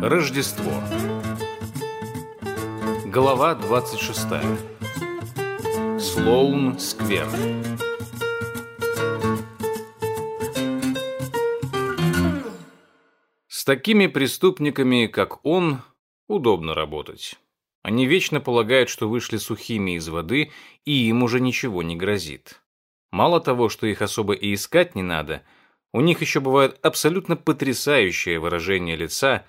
Рождество. Глава 26. Слоун Сквер. С такими преступниками, как он, удобно работать. Они вечно полагают, что вышли сухими из воды, и им уже ничего не грозит. Мало того, что их особо и искать не надо, у них еще бывает абсолютно потрясающее выражение лица,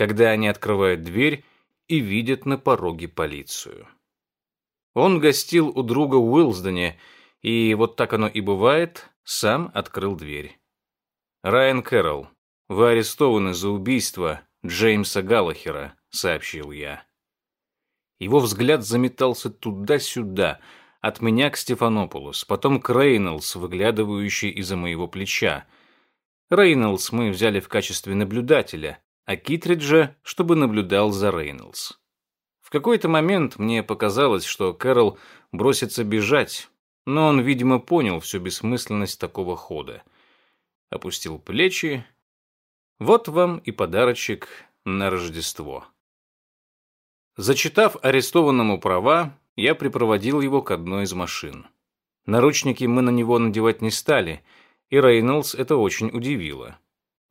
когда они открывают дверь и видят на пороге полицию. Он гостил у друга в Уилсдене, и вот так оно и бывает, сам открыл дверь. «Райан Кэрролл, вы арестованы за убийство Джеймса Галлахера», — сообщил я. Его взгляд заметался туда-сюда, от меня к Стефанопулос, потом к Рейнольдс, выглядывающий из-за моего плеча. Рейнольдс мы взяли в качестве наблюдателя, а Китриджа, чтобы наблюдал за Рейнольдс. В какой-то момент мне показалось, что Кэрол бросится бежать, но он, видимо, понял всю бессмысленность такого хода. Опустил плечи. Вот вам и подарочек на Рождество. Зачитав арестованному права, я припроводил его к одной из машин. Наручники мы на него надевать не стали, и Рейнольдс это очень удивило.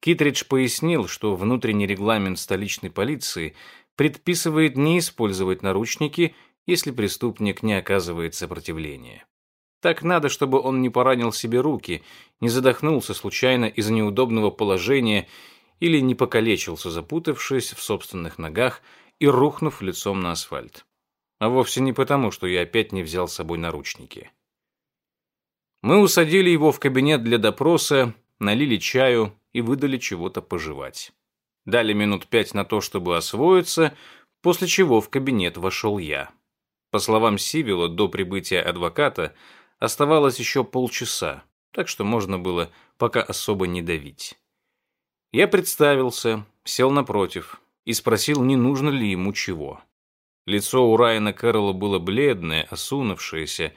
Китридж пояснил, что внутренний регламент столичной полиции предписывает не использовать наручники, если преступник не оказывает сопротивления. Так надо, чтобы он не поранил себе руки, не задохнулся случайно из-за неудобного положения или не покалечился, запутавшись в собственных ногах и рухнув лицом на асфальт. А вовсе не потому, что я опять не взял с собой наручники. Мы усадили его в кабинет для допроса, налили чаю и выдали чего-то пожевать. Дали минут пять на то, чтобы освоиться, после чего в кабинет вошел я. По словам Сивила, до прибытия адвоката оставалось еще полчаса, так что можно было пока особо не давить. Я представился, сел напротив, и спросил, не нужно ли ему чего. Лицо у Райана Кэрролла было бледное, осунувшееся,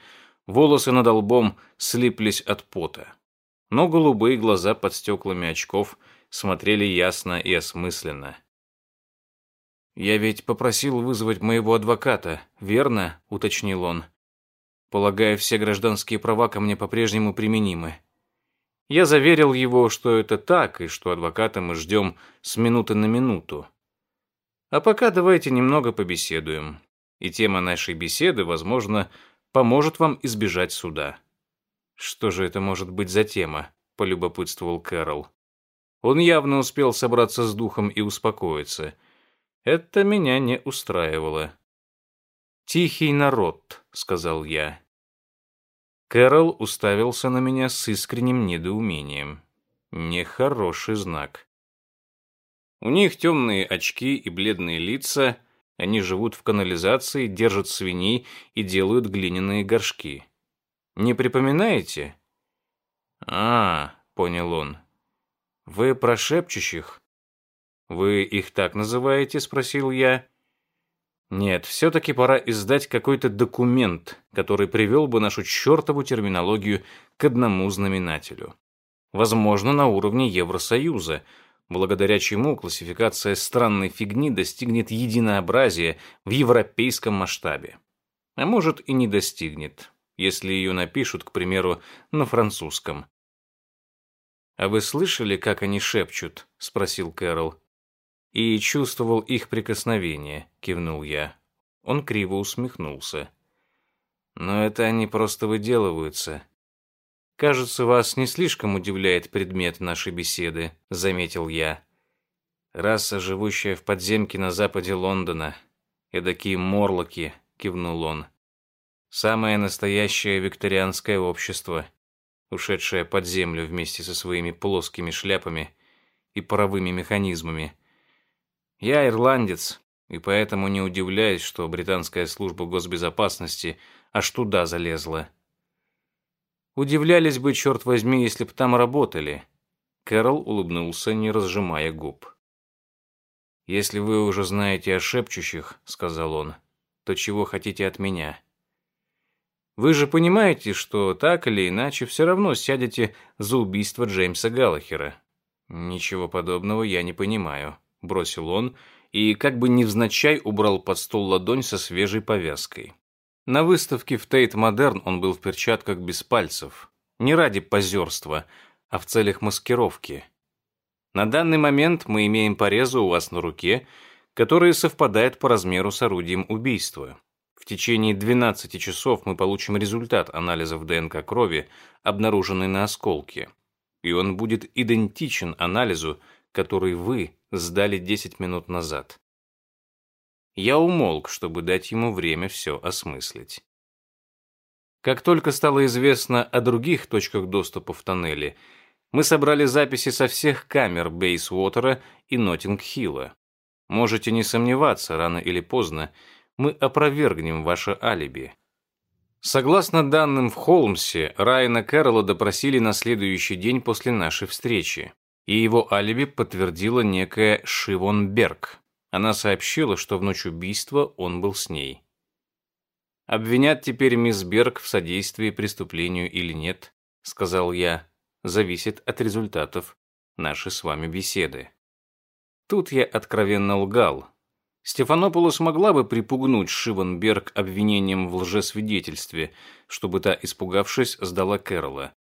волосы над лбом слиплись от пота. Но голубые глаза под стеклами очков смотрели ясно и осмысленно. «Я ведь попросил вызвать моего адвоката, верно?» — уточнил он. «Полагаю, все гражданские права ко мне по-прежнему применимы». Я заверил его, что это так, и что адвоката мы ждем с минуты на минуту. А пока давайте немного побеседуем. И тема нашей беседы, возможно, поможет вам избежать суда. Что же это может быть за тема? полюбопытствовал Кэрол. Он явно успел собраться с духом и успокоиться. Это меня не устраивало. Тихий народ, сказал я. Кэрол уставился на меня с искренним недоумением. Нехороший знак. У них темные очки и бледные лица, они живут в канализации, держат свиней и делают глиняные горшки. Не припоминаете? А, понял он. Вы про шепчущих? Вы их так называете, спросил я. Нет, все-таки пора издать какой-то документ, который привел бы нашу чертову терминологию к одному знаменателю. Возможно, на уровне Евросоюза – благодаря чему классификация странной фигни достигнет единообразия в европейском масштабе. А может и не достигнет, если ее напишут, к примеру, на французском. «А вы слышали, как они шепчут?» — спросил Кэрол. «И чувствовал их прикосновение», — кивнул я. Он криво усмехнулся. «Но это они просто выделываются. «Кажется, вас не слишком удивляет предмет нашей беседы», — заметил я. «Раса, живущая в подземке на западе Лондона. Эдакие морлоки», — кивнул он. «Самое настоящее викторианское общество, ушедшее под землю вместе со своими плоскими шляпами и паровыми механизмами. Я ирландец, и поэтому не удивляюсь, что британская служба госбезопасности аж туда залезла». Удивлялись бы, черт возьми, если б там работали. Кэрол улыбнулся, не разжимая губ. «Если вы уже знаете о шепчущих», — сказал он, — «то чего хотите от меня?» «Вы же понимаете, что так или иначе все равно сядете за убийство Джеймса Галлахера?» «Ничего подобного я не понимаю», — бросил он и как бы невзначай убрал под стол ладонь со свежей повязкой. На выставке в Тейт Модерн он был в перчатках без пальцев. Не ради позерства, а в целях маскировки. На данный момент мы имеем порезы у вас на руке, которые совпадают по размеру с орудием убийства. В течение 12 часов мы получим результат анализов ДНК крови, обнаруженный на осколке. И он будет идентичен анализу, который вы сдали 10 минут назад. Я умолк, чтобы дать ему время все осмыслить. Как только стало известно о других точках доступа в тоннеле, мы собрали записи со всех камер Бейсвотера и Ноттинг-Хилла. Можете не сомневаться, рано или поздно мы опровергнем ваше алиби. Согласно данным в Холмсе, Райана Кэрролла допросили на следующий день после нашей встречи, и его алиби подтвердила некая Шивон Берг. Она сообщила, что в ночь убийства он был с ней. «Обвинят теперь мисс Берг в содействии преступлению или нет», — сказал я, — «зависит от результатов нашей с вами беседы». Тут я откровенно лгал, Стефанополос могла бы припугнуть Шивенберг обвинением в лжесвидетельстве, чтобы та, испугавшись, сдала Кэрола.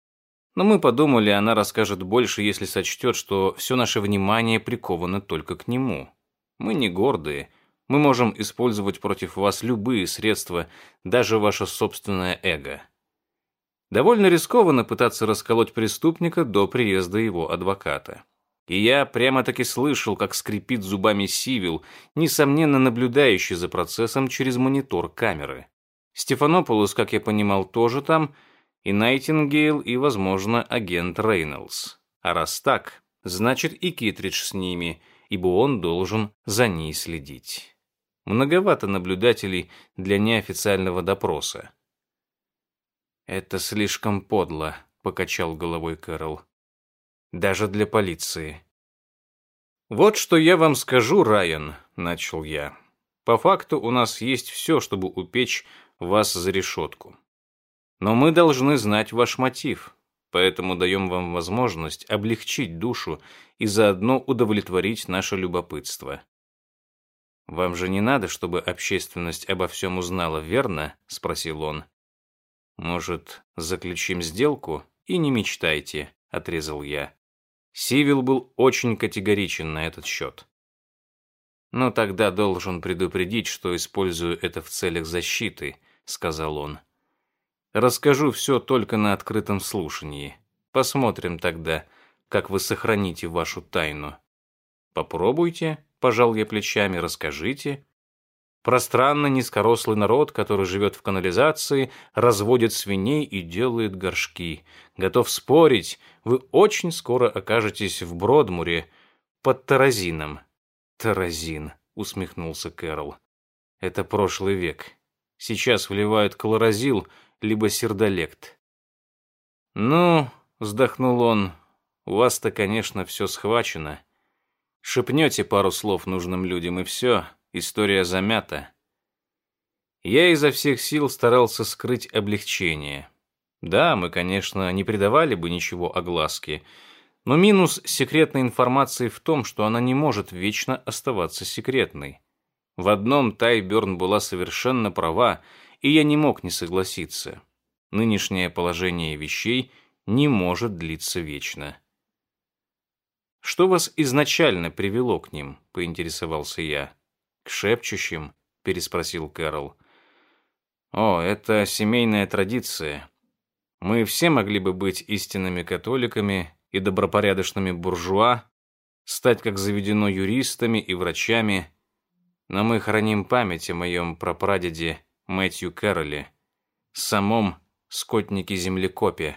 Но мы подумали, она расскажет больше, если сочтет, что все наше внимание приковано только к нему. Мы не гордые. Мы можем использовать против вас любые средства, даже ваше собственное эго. Довольно рискованно пытаться расколоть преступника до приезда его адвоката. И я прямо-таки слышал, как скрипит зубами Сивил, несомненно наблюдающий за процессом через монитор камеры. Стефанополус, как я понимал, тоже там, и Найтингейл, и, возможно, агент Рейнольдс. А раз так, значит и Китридж с ними, ибо он должен за ней следить. Многовато наблюдателей для неофициального допроса. «Это слишком подло», — покачал головой Кэрол даже для полиции. «Вот что я вам скажу, Райан», — начал я. «По факту у нас есть все, чтобы упечь вас за решетку. Но мы должны знать ваш мотив, поэтому даем вам возможность облегчить душу и заодно удовлетворить наше любопытство». «Вам же не надо, чтобы общественность обо всем узнала, верно?» — спросил он. «Может, заключим сделку и не мечтайте», — отрезал я. Сивил был очень категоричен на этот счет. «Но тогда должен предупредить, что использую это в целях защиты», — сказал он. «Расскажу все только на открытом слушании. Посмотрим тогда, как вы сохраните вашу тайну». «Попробуйте», — пожал я плечами, — «расскажите». Пространно низкорослый народ, который живет в канализации, разводит свиней и делает горшки. Готов спорить, вы очень скоро окажетесь в Бродмуре под Таразином. Таразин, усмехнулся Кэрол. Это прошлый век. Сейчас вливают колоразил либо сердолект. Ну, вздохнул он, у вас-то, конечно, все схвачено. Шепнете пару слов нужным людям и все — История замята. Я изо всех сил старался скрыть облегчение. Да, мы, конечно, не придавали бы ничего огласке, но минус секретной информации в том, что она не может вечно оставаться секретной. В одном Тайберн была совершенно права, и я не мог не согласиться. Нынешнее положение вещей не может длиться вечно. «Что вас изначально привело к ним?» — поинтересовался я. «К шепчущим?» — переспросил Кэрол. «О, это семейная традиция. Мы все могли бы быть истинными католиками и добропорядочными буржуа, стать, как заведено, юристами и врачами, но мы храним память о моем прапрадеде Мэтью Кэрроле, самом скотнике-землекопе,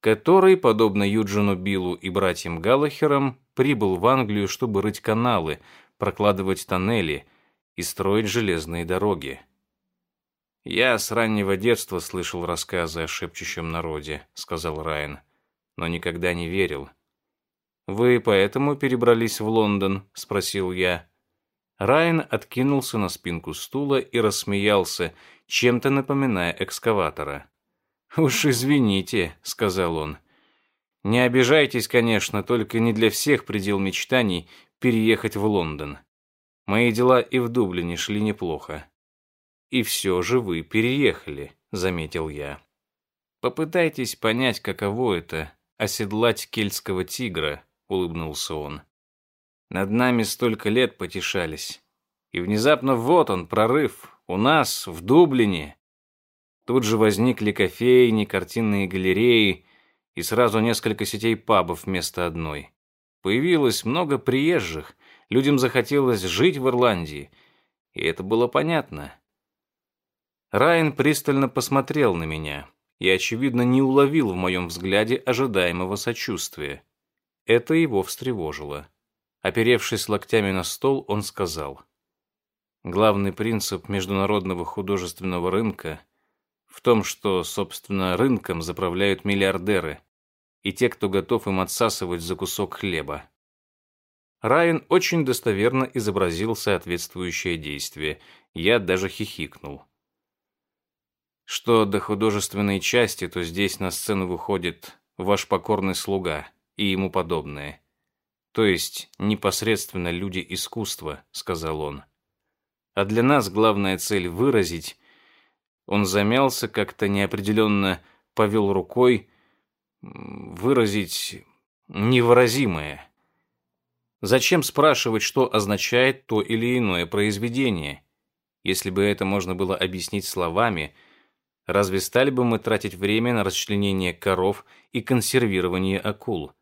который, подобно Юджину Биллу и братьям Галлахерам, прибыл в Англию, чтобы рыть каналы, прокладывать тоннели и строить железные дороги. «Я с раннего детства слышал рассказы о шепчущем народе», — сказал Райан, «но никогда не верил». «Вы поэтому перебрались в Лондон?» — спросил я. Райан откинулся на спинку стула и рассмеялся, чем-то напоминая экскаватора. «Уж извините», — сказал он. Не обижайтесь, конечно, только не для всех предел мечтаний переехать в Лондон. Мои дела и в Дублине шли неплохо. И все же вы переехали, заметил я. Попытайтесь понять, каково это — оседлать кельтского тигра, улыбнулся он. Над нами столько лет потешались. И внезапно вот он, прорыв, у нас, в Дублине. Тут же возникли кофейни, картинные галереи и сразу несколько сетей пабов вместо одной. Появилось много приезжих, людям захотелось жить в Ирландии, и это было понятно. Райан пристально посмотрел на меня и, очевидно, не уловил в моем взгляде ожидаемого сочувствия. Это его встревожило. Оперевшись локтями на стол, он сказал, «Главный принцип международного художественного рынка в том, что, собственно, рынком заправляют миллиардеры и те, кто готов им отсасывать за кусок хлеба. Райан очень достоверно изобразил соответствующее действие. Я даже хихикнул. Что до художественной части, то здесь на сцену выходит ваш покорный слуга и ему подобное. То есть непосредственно люди искусства, сказал он. А для нас главная цель выразить. Он замялся, как-то неопределенно повел рукой, выразить невыразимое. Зачем спрашивать, что означает то или иное произведение? Если бы это можно было объяснить словами, разве стали бы мы тратить время на расчленение коров и консервирование акул?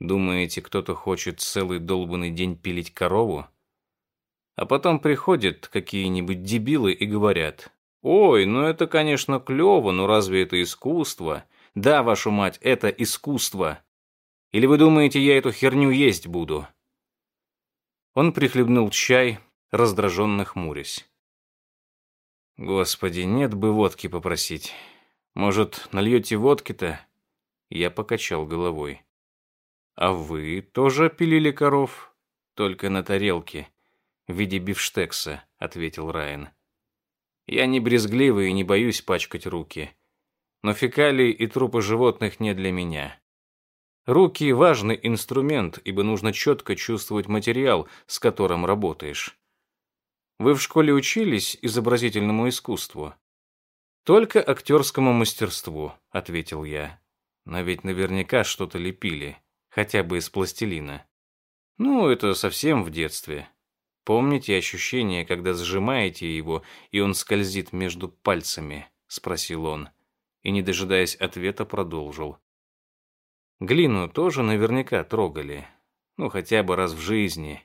Думаете, кто-то хочет целый долбанный день пилить корову? А потом приходят какие-нибудь дебилы и говорят, «Ой, ну это, конечно, клево, но разве это искусство?» «Да, вашу мать, это искусство!» Или вы думаете, я эту херню есть буду?» Он прихлебнул чай, раздраженно хмурясь. «Господи, нет бы водки попросить. Может, нальете водки-то?» Я покачал головой. «А вы тоже пилили коров?» «Только на тарелке, в виде бифштекса», — ответил Райан. «Я не брезгливый и не боюсь пачкать руки. Но фекалии и трупы животных не для меня. Руки – важный инструмент, ибо нужно четко чувствовать материал, с которым работаешь. Вы в школе учились изобразительному искусству? Только актерскому мастерству, ответил я. Но ведь наверняка что-то лепили, хотя бы из пластилина. Ну, это совсем в детстве. Помните ощущение, когда сжимаете его, и он скользит между пальцами? Спросил он. И, не дожидаясь ответа, продолжил. Глину тоже наверняка трогали. Ну, хотя бы раз в жизни.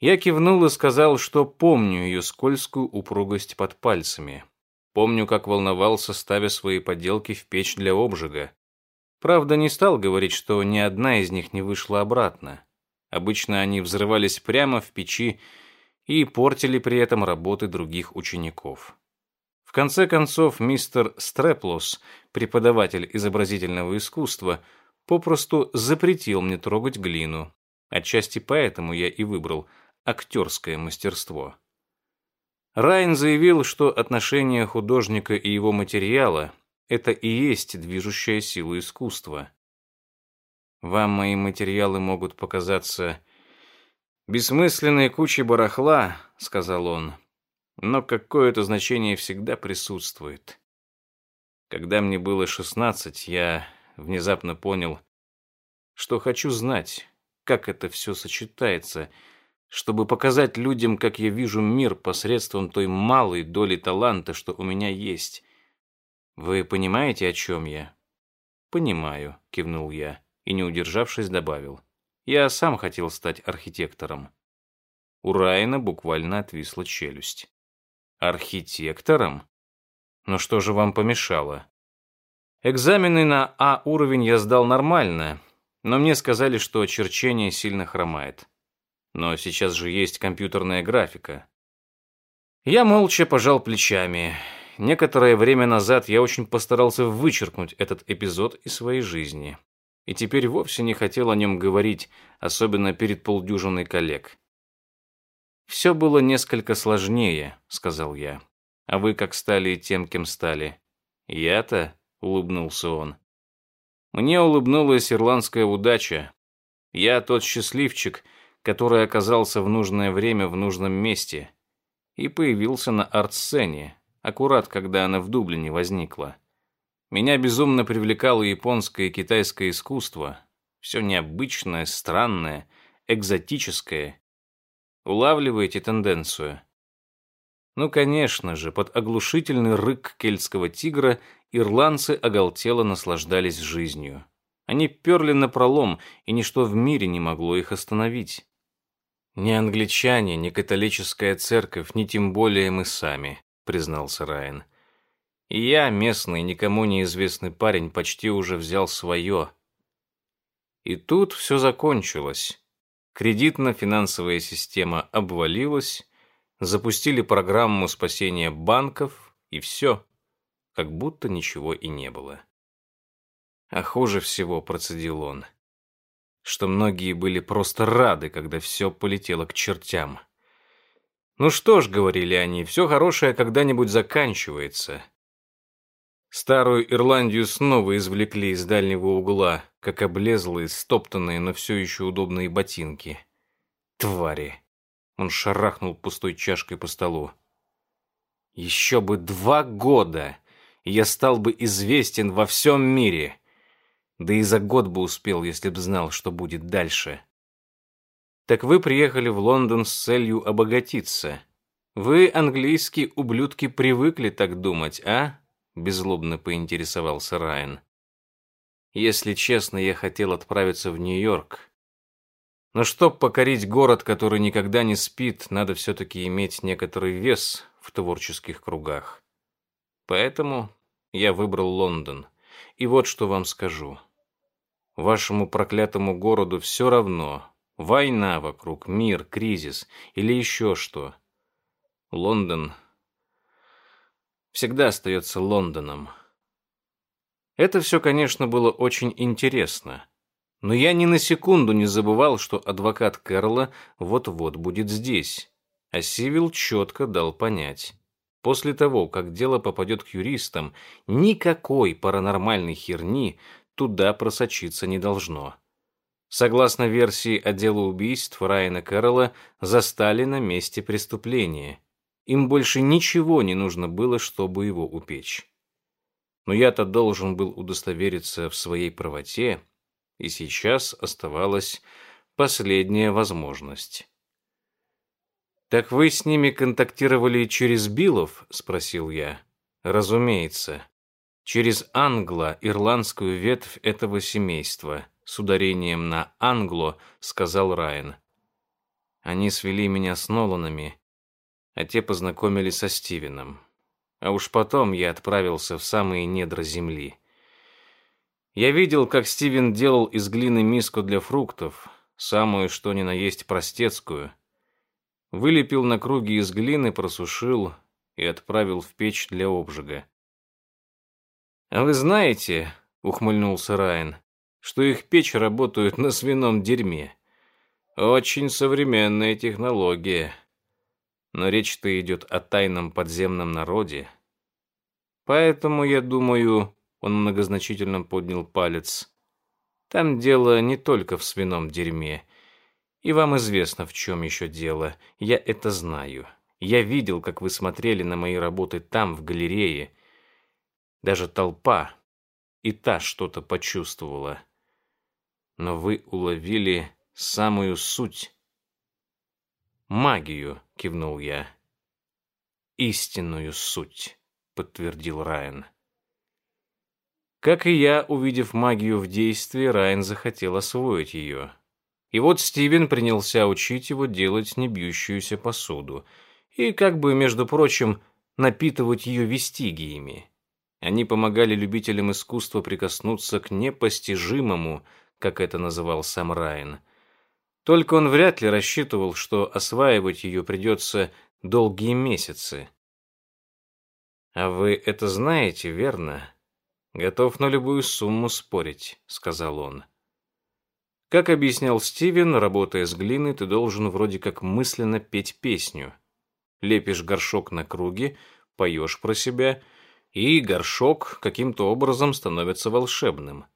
Я кивнул и сказал, что помню ее скользкую упругость под пальцами. Помню, как волновался, ставя свои поделки в печь для обжига. Правда, не стал говорить, что ни одна из них не вышла обратно. Обычно они взрывались прямо в печи и портили при этом работы других учеников конце концов, мистер Стреплос, преподаватель изобразительного искусства, попросту запретил мне трогать глину. Отчасти поэтому я и выбрал актерское мастерство. Райн заявил, что отношение художника и его материала – это и есть движущая сила искусства. Вам мои материалы могут показаться бессмысленной кучей барахла, сказал он, но какое-то значение всегда присутствует. Когда мне было шестнадцать, я внезапно понял, что хочу знать, как это все сочетается, чтобы показать людям, как я вижу мир посредством той малой доли таланта, что у меня есть. Вы понимаете, о чем я? Понимаю, кивнул я и, не удержавшись, добавил. Я сам хотел стать архитектором. У Райана буквально отвисла челюсть. Архитектором? Но что же вам помешало? Экзамены на А уровень я сдал нормально, но мне сказали, что черчение сильно хромает. Но сейчас же есть компьютерная графика. Я молча пожал плечами. Некоторое время назад я очень постарался вычеркнуть этот эпизод из своей жизни. И теперь вовсе не хотел о нем говорить, особенно перед полдюжиной коллег. «Все было несколько сложнее», — сказал я. «А вы как стали тем, кем стали?» «Я-то?» — улыбнулся он. Мне улыбнулась ирландская удача. Я тот счастливчик, который оказался в нужное время в нужном месте и появился на арт-сцене, аккурат когда она в Дублине возникла. Меня безумно привлекало японское и китайское искусство, все необычное, странное, экзотическое. Улавливаете тенденцию? Ну, конечно же, под оглушительный рык кельтского тигра ирландцы оголтело наслаждались жизнью. Они перли на пролом, и ничто в мире не могло их остановить. Ни англичане, ни католическая церковь, ни тем более мы сами, признался Райан. И я, местный, никому неизвестный парень, почти уже взял свое. И тут все закончилось. Кредитно-финансовая система обвалилась, запустили программу спасения банков, и все, как будто ничего и не было. А хуже всего, процедил он, что многие были просто рады, когда все полетело к чертям. Ну что ж, говорили они, все хорошее когда-нибудь заканчивается. Старую Ирландию снова извлекли из дальнего угла, как облезлые, стоптанные, но все еще удобные ботинки. Твари. Он шарахнул пустой чашкой по столу. Еще бы два года, и я стал бы известен во всем мире. Да и за год бы успел, если б знал, что будет дальше. Так вы приехали в Лондон с целью обогатиться. Вы, английские ублюдки, привыкли так думать, а? Беззлобно поинтересовался Райан. Если честно, я хотел отправиться в Нью-Йорк, но чтоб покорить город, который никогда не спит, надо все-таки иметь некоторый вес в творческих кругах. Поэтому я выбрал Лондон. И вот что вам скажу. Вашему проклятому городу все равно. Война вокруг, мир, кризис или еще что. Лондон всегда остается Лондоном. Это все, конечно, было очень интересно. Но я ни на секунду не забывал, что адвокат Кэрла вот-вот будет здесь. А Сивил четко дал понять. После того, как дело попадет к юристам, никакой паранормальной херни туда просочиться не должно. Согласно версии отдела убийств Райана Кэрролла, застали на месте преступления. Им больше ничего не нужно было, чтобы его упечь. Но я-то должен был удостовериться в своей правоте и сейчас оставалась последняя возможность. «Так вы с ними контактировали через Билов?» — спросил я. «Разумеется. Через англо, ирландскую ветвь этого семейства, с ударением на англо», — сказал Райан. Они свели меня с Ноланами, а те познакомили со Стивеном. А уж потом я отправился в самые недра земли. Я видел, как Стивен делал из глины миску для фруктов, самую что ни на есть простецкую. Вылепил на круги из глины, просушил и отправил в печь для обжига. «А вы знаете, — ухмыльнулся Райан, — что их печь работают на свином дерьме. Очень современная технология. Но речь-то идет о тайном подземном народе. Поэтому, я думаю, он многозначительно поднял палец. Там дело не только в свином дерьме. И вам известно, в чем еще дело. Я это знаю. Я видел, как вы смотрели на мои работы там, в галерее. Даже толпа и та что-то почувствовала. Но вы уловили самую суть. Магию, кивнул я. Истинную суть, подтвердил Райан. Как и я, увидев магию в действии, Райан захотел освоить ее. И вот Стивен принялся учить его делать небьющуюся посуду и, как бы, между прочим, напитывать ее вестигиями. Они помогали любителям искусства прикоснуться к непостижимому, как это называл сам Райан. Только он вряд ли рассчитывал, что осваивать ее придется долгие месяцы. «А вы это знаете, верно?» «Готов на любую сумму спорить», — сказал он. Как объяснял Стивен, работая с глиной, ты должен вроде как мысленно петь песню. Лепишь горшок на круге, поешь про себя, и горшок каким-то образом становится волшебным.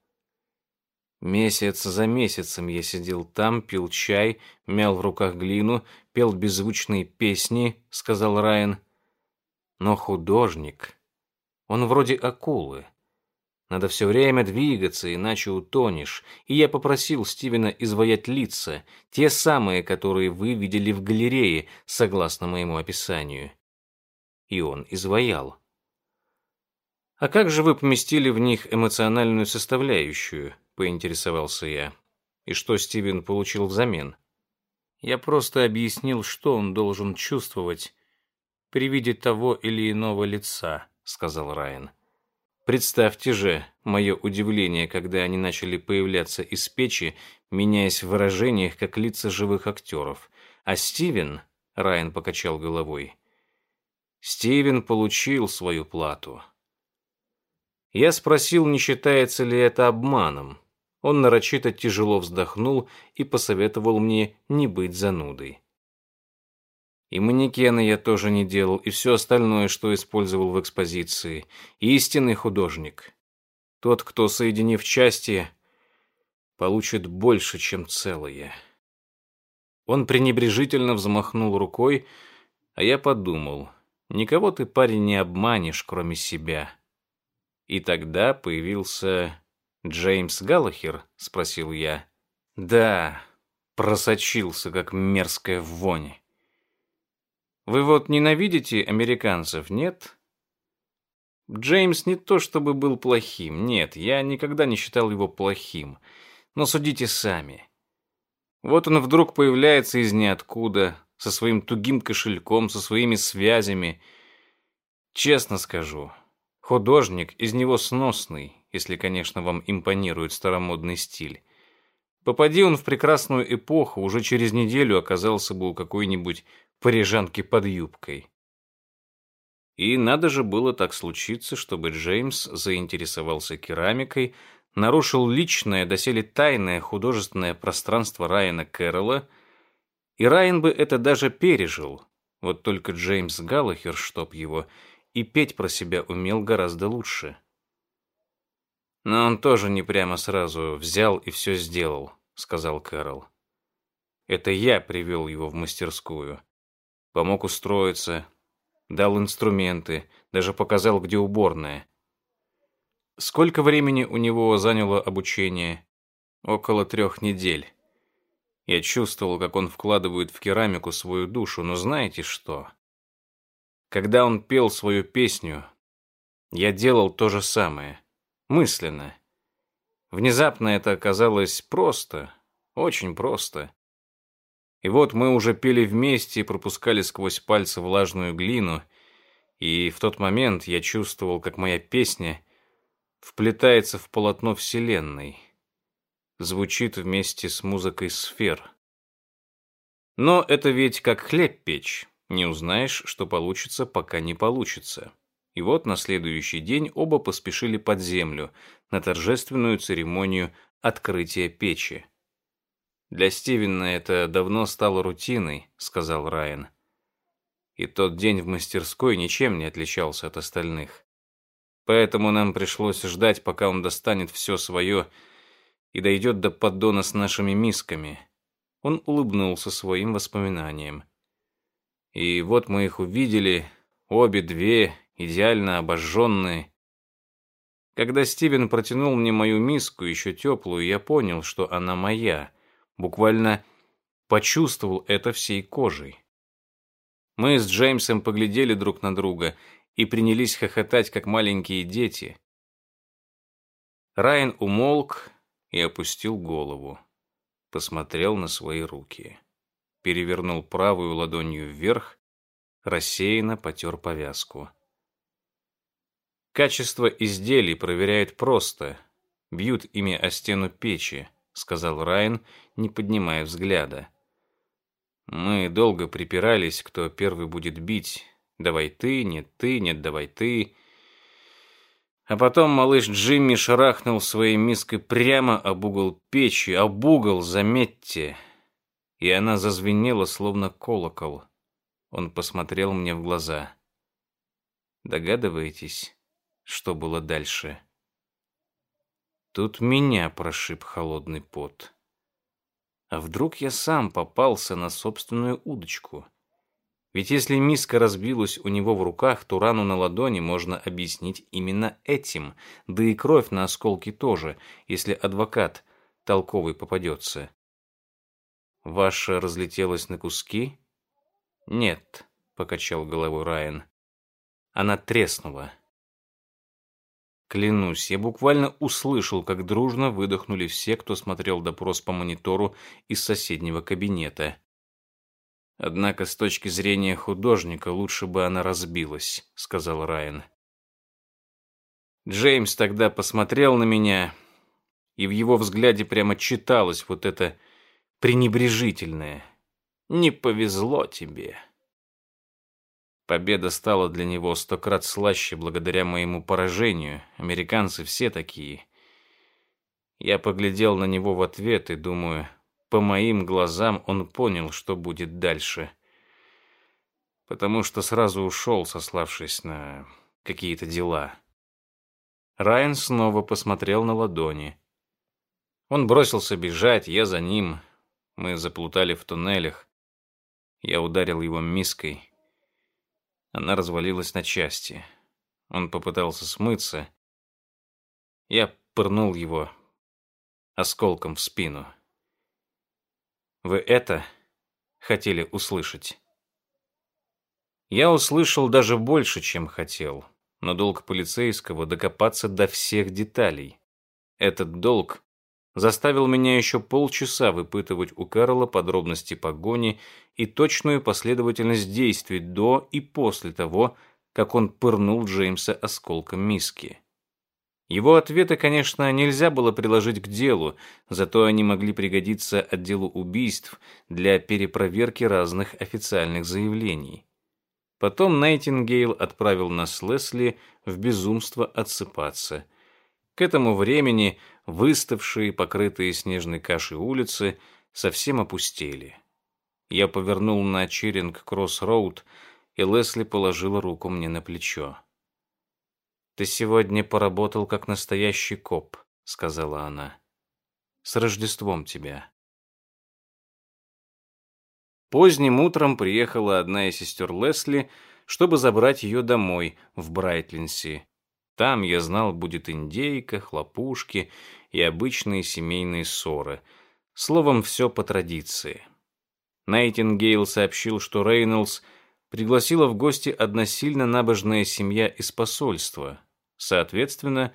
Месяц за месяцем я сидел там, пил чай, мял в руках глину, пел беззвучные песни, сказал Райан. Но художник, он вроде акулы. Надо все время двигаться, иначе утонешь. И я попросил Стивена изваять лица, те самые, которые вы видели в галерее, согласно моему описанию. И он изваял. А как же вы поместили в них эмоциональную составляющую? Поинтересовался я. И что Стивен получил взамен? Я просто объяснил, что он должен чувствовать при виде того или иного лица, сказал Райан. Представьте же мое удивление, когда они начали появляться из печи, меняясь в выражениях, как лица живых актеров. А Стивен, Райан покачал головой, Стивен получил свою плату. Я спросил, не считается ли это обманом. Он нарочито тяжело вздохнул и посоветовал мне не быть занудой. И манекены я тоже не делал, и все остальное, что использовал в экспозиции. Истинный художник. Тот, кто, соединив части, получит больше, чем целое. Он пренебрежительно взмахнул рукой, а я подумал, никого ты, парень, не обманешь, кроме себя. И тогда появился «Джеймс Галлахер?» — спросил я. «Да», просочился, как мерзкая вонь. «Вы вот ненавидите американцев, нет?» Джеймс не то чтобы был плохим, нет, я никогда не считал его плохим. Но судите сами. Вот он вдруг появляется из ниоткуда, со своим тугим кошельком, со своими связями. Честно скажу, художник из него сносный, если, конечно, вам импонирует старомодный стиль. Попади он в прекрасную эпоху, уже через неделю оказался бы у какой-нибудь парижанки под юбкой. И надо же было так случиться, чтобы Джеймс заинтересовался керамикой, нарушил личное, доселе тайное художественное пространство Райана Кэрролла, и Райан бы это даже пережил. Вот только Джеймс Галлахер, чтоб его, и петь про себя умел гораздо лучше. Но он тоже не прямо сразу взял и все сделал, сказал Кэрол. Это я привел его в мастерскую. Помог устроиться, дал инструменты, даже показал, где уборная. Сколько времени у него заняло обучение? Около трех недель. Я чувствовал, как он вкладывает в керамику свою душу, но знаете что? Когда он пел свою песню, я делал то же самое мысленно. Внезапно это оказалось просто, очень просто. И вот мы уже пели вместе и пропускали сквозь пальцы влажную глину, и в тот момент я чувствовал, как моя песня вплетается в полотно Вселенной, звучит вместе с музыкой сфер. Но это ведь как хлеб печь, не узнаешь, что получится, пока не получится. И вот на следующий день оба поспешили под землю на торжественную церемонию открытия печи. «Для Стивена это давно стало рутиной», — сказал Райан. И тот день в мастерской ничем не отличался от остальных. Поэтому нам пришлось ждать, пока он достанет все свое и дойдет до поддона с нашими мисками. Он улыбнулся своим воспоминаниям. И вот мы их увидели, обе две, идеально обожженные. Когда Стивен протянул мне мою миску, еще теплую, я понял, что она моя. Буквально почувствовал это всей кожей. Мы с Джеймсом поглядели друг на друга и принялись хохотать, как маленькие дети. Райан умолк и опустил голову. Посмотрел на свои руки. Перевернул правую ладонью вверх, рассеянно потер повязку. Качество изделий проверяют просто. Бьют ими о стену печи, сказал Райан, не поднимая взгляда. Мы долго припирались, кто первый будет бить. Давай ты, нет ты, нет давай ты. А потом малыш Джимми шарахнул своей миской прямо об угол печи, об угол, заметьте. И она зазвенела, словно колокол. Он посмотрел мне в глаза. Догадываетесь? Что было дальше. тут меня прошиб холодный пот. А вдруг я сам попался на собственную удочку? Ведь если миска разбилась у него в руках, то рану на ладони можно объяснить именно этим, да и кровь на осколке тоже, если адвокат толковый попадется. Ваша разлетелась на куски? Нет, покачал головой Райан. Она треснула. Клянусь, я буквально услышал, как дружно выдохнули все, кто смотрел допрос по монитору из соседнего кабинета. Однако с точки зрения художника лучше бы она разбилась, сказал Райан. Джеймс тогда посмотрел на меня, и в его взгляде прямо читалось вот это пренебрежительное. Не повезло тебе. Победа стала для него сто крат слаще благодаря моему поражению. Американцы все такие. Я поглядел на него в ответ и думаю, по моим глазам он понял, что будет дальше. Потому что сразу ушел, сославшись на какие-то дела. Райан снова посмотрел на ладони. Он бросился бежать, я за ним. Мы заплутали в туннелях. Я ударил его миской. Она развалилась на части. Он попытался смыться. Я пырнул его осколком в спину. Вы это хотели услышать? Я услышал даже больше, чем хотел, но долг полицейского докопаться до всех деталей. Этот долг заставил меня еще полчаса выпытывать у Карла подробности погони и точную последовательность действий до и после того, как он пырнул Джеймса осколком миски. Его ответы, конечно, нельзя было приложить к делу, зато они могли пригодиться отделу убийств для перепроверки разных официальных заявлений. Потом Найтингейл отправил нас Лесли в безумство отсыпаться. К этому времени выстывшие, покрытые снежной кашей улицы совсем опустели. Я повернул на Чиринг-Кросс-Роуд, и Лесли положила руку мне на плечо. «Ты сегодня поработал как настоящий коп», — сказала она. «С Рождеством тебя». Поздним утром приехала одна из сестер Лесли, чтобы забрать ее домой, в Брайтлинси. Там, я знал, будет индейка, хлопушки и обычные семейные ссоры. Словом, все по традиции. Найтингейл сообщил, что Рейнольдс пригласила в гости одна сильно набожная семья из посольства, Соответственно,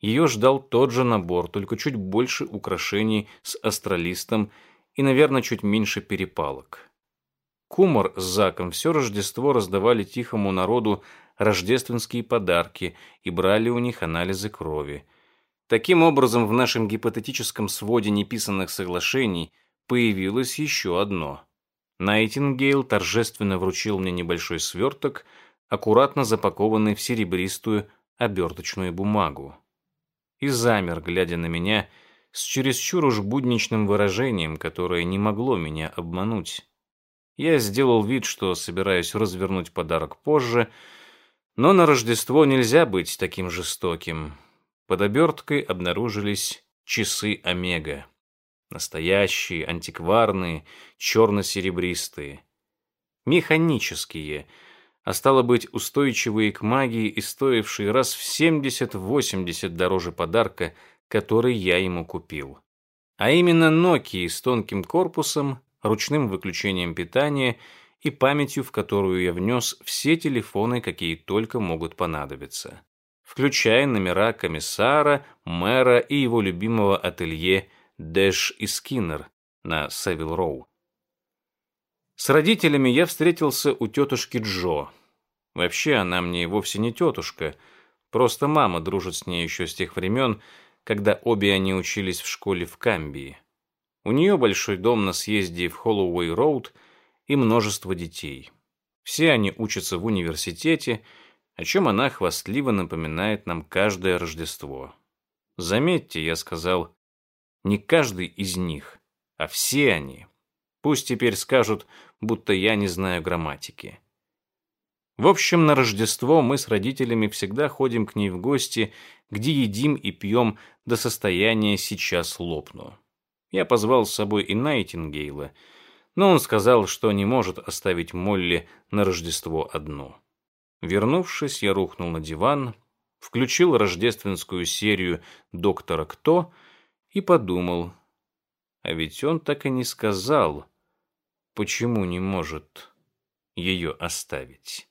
ее ждал тот же набор, только чуть больше украшений с астролистом и, наверное, чуть меньше перепалок. Кумар с Заком все Рождество раздавали тихому народу рождественские подарки и брали у них анализы крови. Таким образом, в нашем гипотетическом своде неписанных соглашений появилось еще одно. Найтингейл торжественно вручил мне небольшой сверток, аккуратно запакованный в серебристую оберточную бумагу. И замер, глядя на меня, с чересчур уж будничным выражением, которое не могло меня обмануть. Я сделал вид, что собираюсь развернуть подарок позже, но на Рождество нельзя быть таким жестоким. Под оберткой обнаружились часы Омега. Настоящие, антикварные, черно-серебристые. Механические — а стало быть, устойчивые к магии и стоившие раз в 70-80 дороже подарка, который я ему купил. А именно Nokia с тонким корпусом, ручным выключением питания и памятью, в которую я внес все телефоны, какие только могут понадобиться, включая номера комиссара, мэра и его любимого ателье Дэш и Скиннер на Севил Роу. С родителями я встретился у тетушки Джо. Вообще, она мне вовсе не тетушка, просто мама дружит с ней еще с тех времен, когда обе они учились в школе в Камбии. У нее большой дом на съезде в Холлоуэй-Роуд и множество детей. Все они учатся в университете, о чем она хвастливо напоминает нам каждое Рождество. Заметьте, я сказал, не каждый из них, а все они. Пусть теперь скажут, будто я не знаю грамматики. В общем, на Рождество мы с родителями всегда ходим к ней в гости, где едим и пьем до состояния «сейчас лопну». Я позвал с собой и Найтингейла, но он сказал, что не может оставить Молли на Рождество одну. Вернувшись, я рухнул на диван, включил рождественскую серию «Доктора Кто» и подумал, а ведь он так и не сказал, почему не может ее оставить.